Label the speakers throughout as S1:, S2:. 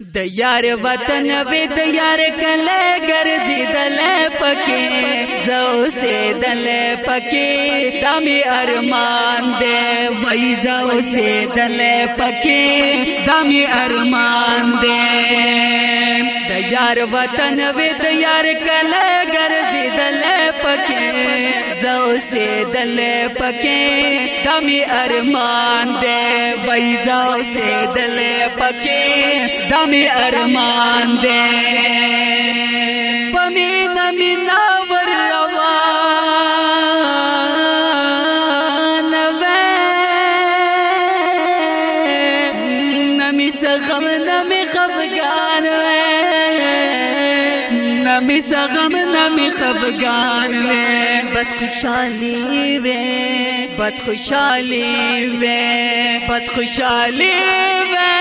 S1: د یار وطن وی د یار کله ګرځي دل پکې زو سه دل پکې دامي ارمان دې وای زو سه دل پکې دامي ارمان دې دیار وطن وی دیار کل گرزی ګرځي دل پکې زو سے دل پکے، دمی ارمان دے بھائی، زو سے دل پکے، دمی ارمان دے۔ پمی نمی ناور نمی خفگان وے نمی سغم نمی خفگان وے بس خوشحالی وے، بس خوشحالی وے، بس خوشحالی وے۔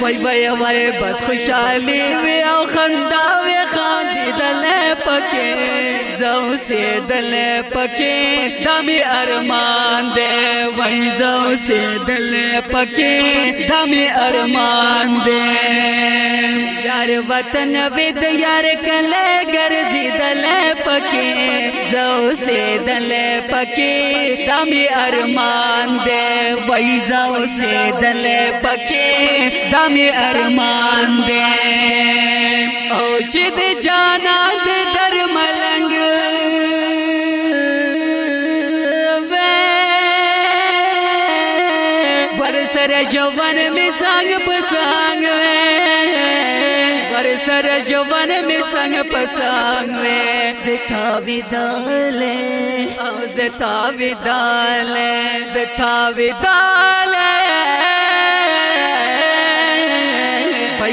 S1: وای وای وای بس خوشحالی وی او خندا وی خاندی دل پکې زو سي دل پکې دامي ارمان دې وای زو سي دل پکې دامي ارمان دې یار وطن وی د یار کله ګرځي دل پکې زو سي دل پکې دامي ارمان دې وای زو سي دل پکې دامي ارمان دې او چې جانا د در ملنګ ور سره جوان می څنګ پسنګ ور سره جوان می څنګ پسنګ زتا وداله او زتا وداله زتا وداله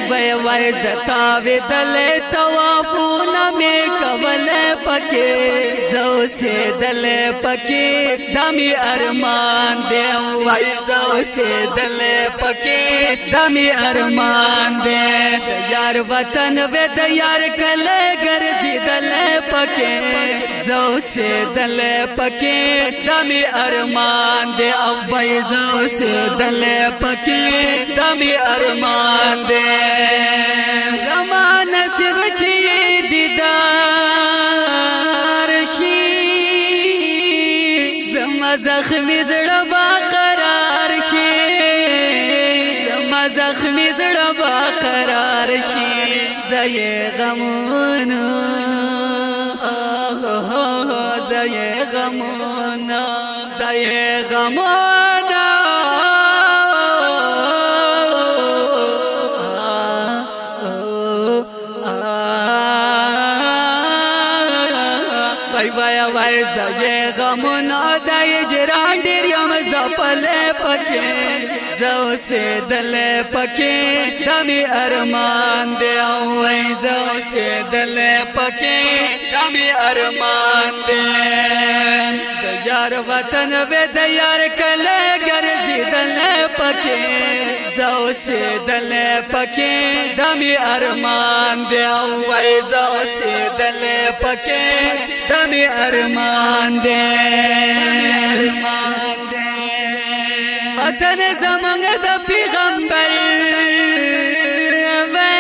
S1: وای وای وای زتا وی دل توافونه می کول پکې زو سه دل پکې دامي ارمان دی وای زو سه دل پکې دامي ارمان دی یار وطن و د یار کله ګرځي دل پکې زو سه دل پکې دامي ارمان دی او زو سه دل پکې دامي ارمان دی زمان نصیب چی دیدار شي زما زخمی زړه با قرار شي زما زخمی زړه با قرار شي زې غمونو۔ زې غمونا زې غمونا وای وای وای زې غمونه د اجران ډیر یم زپل پکې زو سه دل پکې دمي ارمان دی وای زو سه دل پکې دمي ارمان دی یار وطن و د یار کله ګرځي دل پکې زو سه دل پکې دمي ارمان دی وای زو سه دل پکې دمي ارمان دې ارمان دې وطن زمونږ د پیغمبر، وے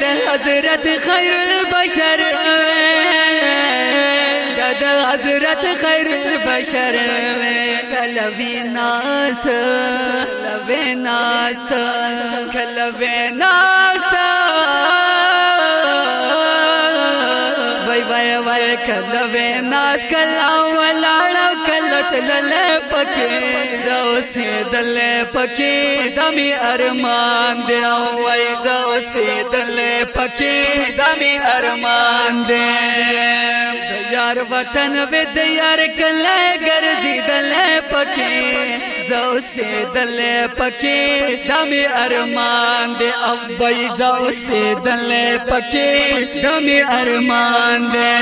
S1: د حضرت خیر البشر حضرت خیر البشر کلوی ناس کلوی ناس کلوی ناس وای وای کله ویناس کله ولاړ کله تلل پکې زو سي دل پکې دمي ارمان دی وای زو سي دل پکې دمي ارمان دی د یار وطن و د یار کله ګرځي دل پکې زو سي دل پکې دمي ارمان دی او وای زو سي دل پکې دمي ارمان دی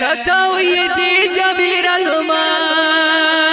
S1: ستاوی دی جبیر المان